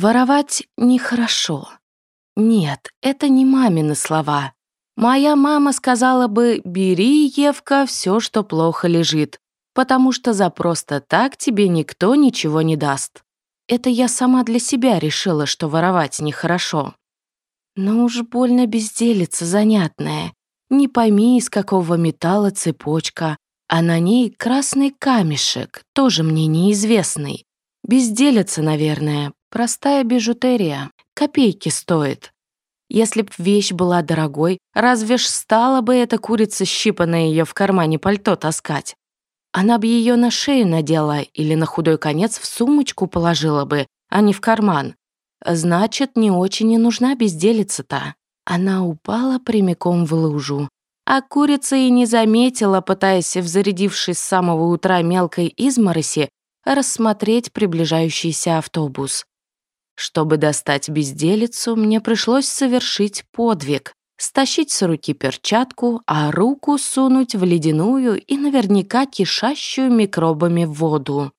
Воровать нехорошо. Нет, это не мамины слова. Моя мама сказала бы «бери, Евка, все, что плохо лежит», потому что за просто так тебе никто ничего не даст. Это я сама для себя решила, что воровать нехорошо. Но уж больно безделица занятная. Не пойми, из какого металла цепочка, а на ней красный камешек, тоже мне неизвестный. Безделица, наверное, простая бижутерия, копейки стоит. Если б вещь была дорогой, разве ж стала бы эта курица щипанная ее в кармане пальто таскать? Она бы ее на шею надела или на худой конец в сумочку положила бы, а не в карман. Значит, не очень и нужна безделица-то. Она упала прямиком в лужу. А курица и не заметила, пытаясь в с самого утра мелкой измороси рассмотреть приближающийся автобус. Чтобы достать безделицу, мне пришлось совершить подвиг, стащить с руки перчатку, а руку сунуть в ледяную и наверняка кишащую микробами воду.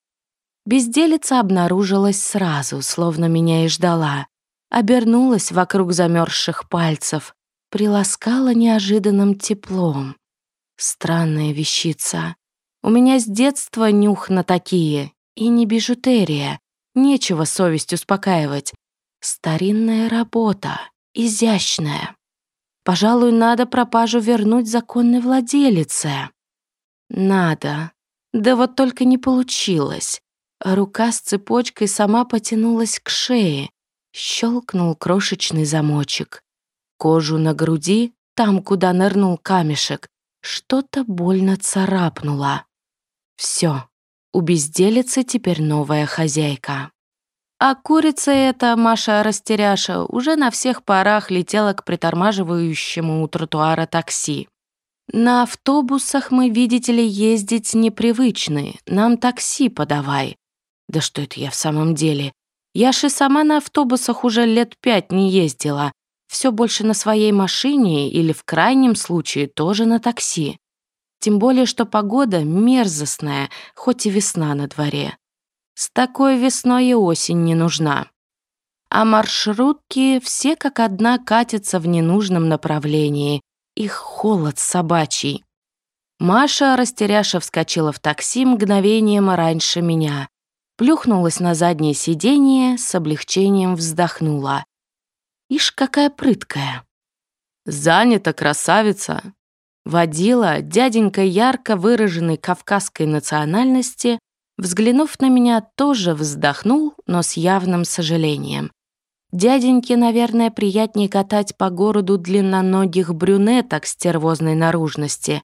Безделица обнаружилась сразу, словно меня и ждала. Обернулась вокруг замерзших пальцев, приласкала неожиданным теплом. Странная вещица. У меня с детства нюх на такие, и не бижутерия, Нечего совесть успокаивать. Старинная работа, изящная. Пожалуй, надо пропажу вернуть законной владелице. Надо. Да вот только не получилось. Рука с цепочкой сама потянулась к шее. Щелкнул крошечный замочек. Кожу на груди, там, куда нырнул камешек, что-то больно царапнуло. Все. У безделицы теперь новая хозяйка. А курица эта, Маша Растеряша, уже на всех парах летела к притормаживающему у тротуара такси. На автобусах мы, видите ли, ездить непривычны, нам такси подавай. Да что это я в самом деле? Я же сама на автобусах уже лет пять не ездила. Все больше на своей машине или в крайнем случае тоже на такси. Тем более, что погода мерзостная, хоть и весна на дворе. С такой весной и осень не нужна. А маршрутки все как одна катятся в ненужном направлении. Их холод собачий. Маша, растеряша, вскочила в такси мгновением раньше меня. Плюхнулась на заднее сиденье, с облегчением вздохнула. Ишь, какая прыткая. «Занята, красавица!» Водила, дяденька ярко выраженной кавказской национальности, взглянув на меня, тоже вздохнул, но с явным сожалением. Дяденьке, наверное, приятнее катать по городу длинноногих брюнеток стервозной наружности,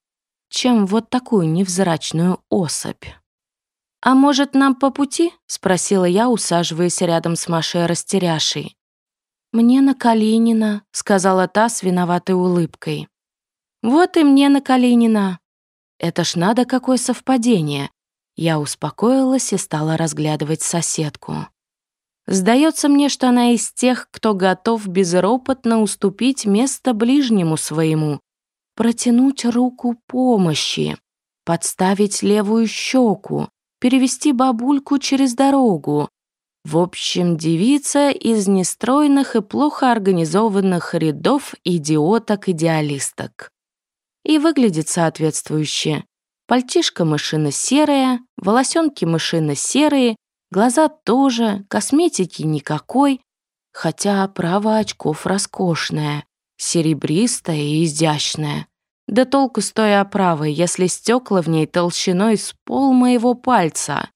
чем вот такую невзрачную особь. «А может, нам по пути?» — спросила я, усаживаясь рядом с Машей растеряшей. «Мне на Калинина», — сказала та с виноватой улыбкой. Вот и мне на Калинина. Это ж надо какое совпадение. Я успокоилась и стала разглядывать соседку. Сдается мне, что она из тех, кто готов безропотно уступить место ближнему своему, протянуть руку помощи, подставить левую щеку, перевести бабульку через дорогу. В общем, девица из нестройных и плохо организованных рядов идиоток-идеалисток и выглядит соответствующе. Пальтишко мышина серая, волосенки мышина серые, глаза тоже, косметики никакой, хотя оправа очков роскошная, серебристая и изящная. Да толку с той оправой, если стекла в ней толщиной с пол моего пальца.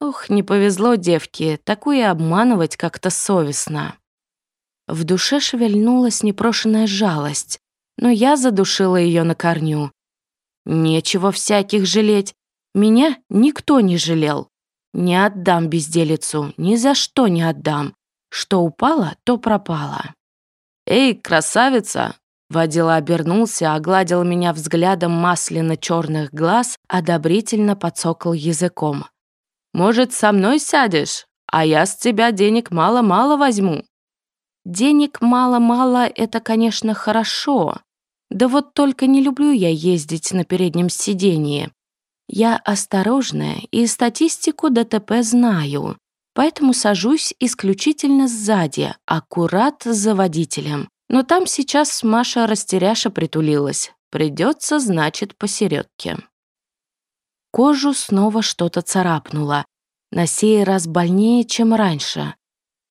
Ох, не повезло девке, такую обманывать как-то совестно. В душе шевельнулась непрошенная жалость но я задушила ее на корню. Нечего всяких жалеть. Меня никто не жалел. Не отдам безделицу, ни за что не отдам. Что упало, то пропало. «Эй, красавица!» Водила обернулся, огладил меня взглядом масляно-черных глаз, одобрительно подсокал языком. «Может, со мной сядешь? А я с тебя денег мало-мало возьму». Денег мало-мало — это, конечно, хорошо. Да вот только не люблю я ездить на переднем сидении. Я осторожная и статистику ДТП знаю. поэтому сажусь исключительно сзади, аккурат за водителем. Но там сейчас Маша растеряша притулилась. Придется, значит, посередке. Кожу снова что-то царапнуло. На сей раз больнее, чем раньше.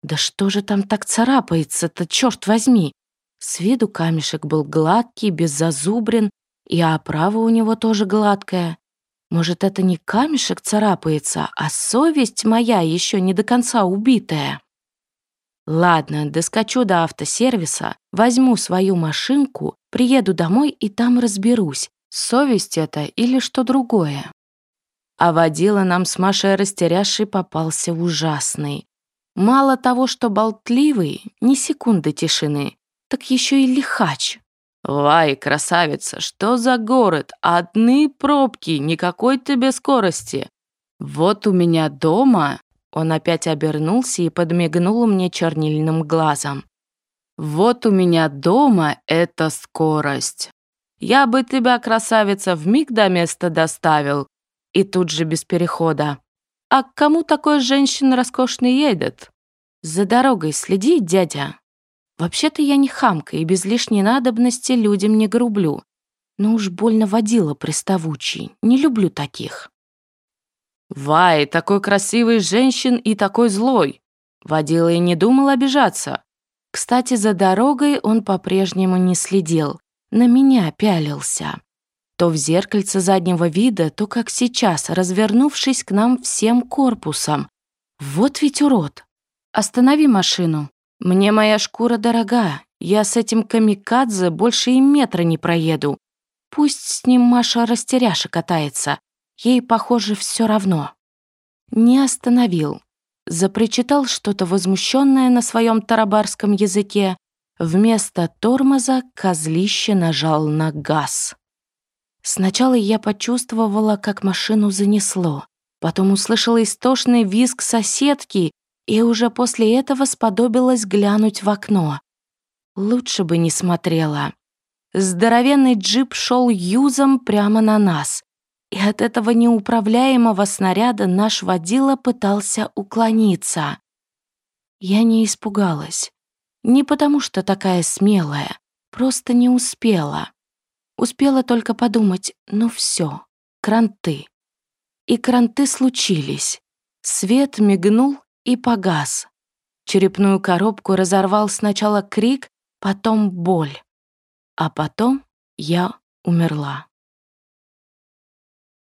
Да что же там так царапается-то, черт возьми? С виду камешек был гладкий, без зазубрин, и оправа у него тоже гладкая. Может, это не камешек царапается, а совесть моя еще не до конца убитая? Ладно, доскочу до автосервиса, возьму свою машинку, приеду домой и там разберусь, совесть это или что другое. А водила нам с Машей растеряшей попался ужасный. Мало того, что болтливый, ни секунды тишины, так еще и лихач. «Вай, красавица, что за город? Одни пробки, никакой тебе скорости. Вот у меня дома...» Он опять обернулся и подмигнул мне чернильным глазом. «Вот у меня дома эта скорость. Я бы тебя, красавица, в миг до места доставил». И тут же без перехода. «А к кому такой женщина роскошный едет?» «За дорогой следи, дядя». Вообще-то я не хамка и без лишней надобности людям не грублю. Но уж больно водила приставучий. Не люблю таких. «Вай, такой красивый женщин и такой злой!» Водила и не думал обижаться. Кстати, за дорогой он по-прежнему не следил. На меня пялился. То в зеркальце заднего вида, то как сейчас, развернувшись к нам всем корпусом. Вот ведь урод. Останови машину. Мне моя шкура дорога, я с этим камикадзе больше и метра не проеду. Пусть с ним Маша растеряша катается, ей, похоже, все равно. Не остановил. Запричитал что-то возмущенное на своем тарабарском языке. Вместо тормоза козлище нажал на газ. Сначала я почувствовала, как машину занесло. Потом услышала истошный визг соседки и уже после этого сподобилась глянуть в окно. Лучше бы не смотрела. Здоровенный джип шел юзом прямо на нас, и от этого неуправляемого снаряда наш водила пытался уклониться. Я не испугалась. Не потому что такая смелая, просто не успела. Успела только подумать, ну все, кранты. И кранты случились. Свет мигнул, и погас. Черепную коробку разорвал сначала крик, потом боль. А потом я умерла.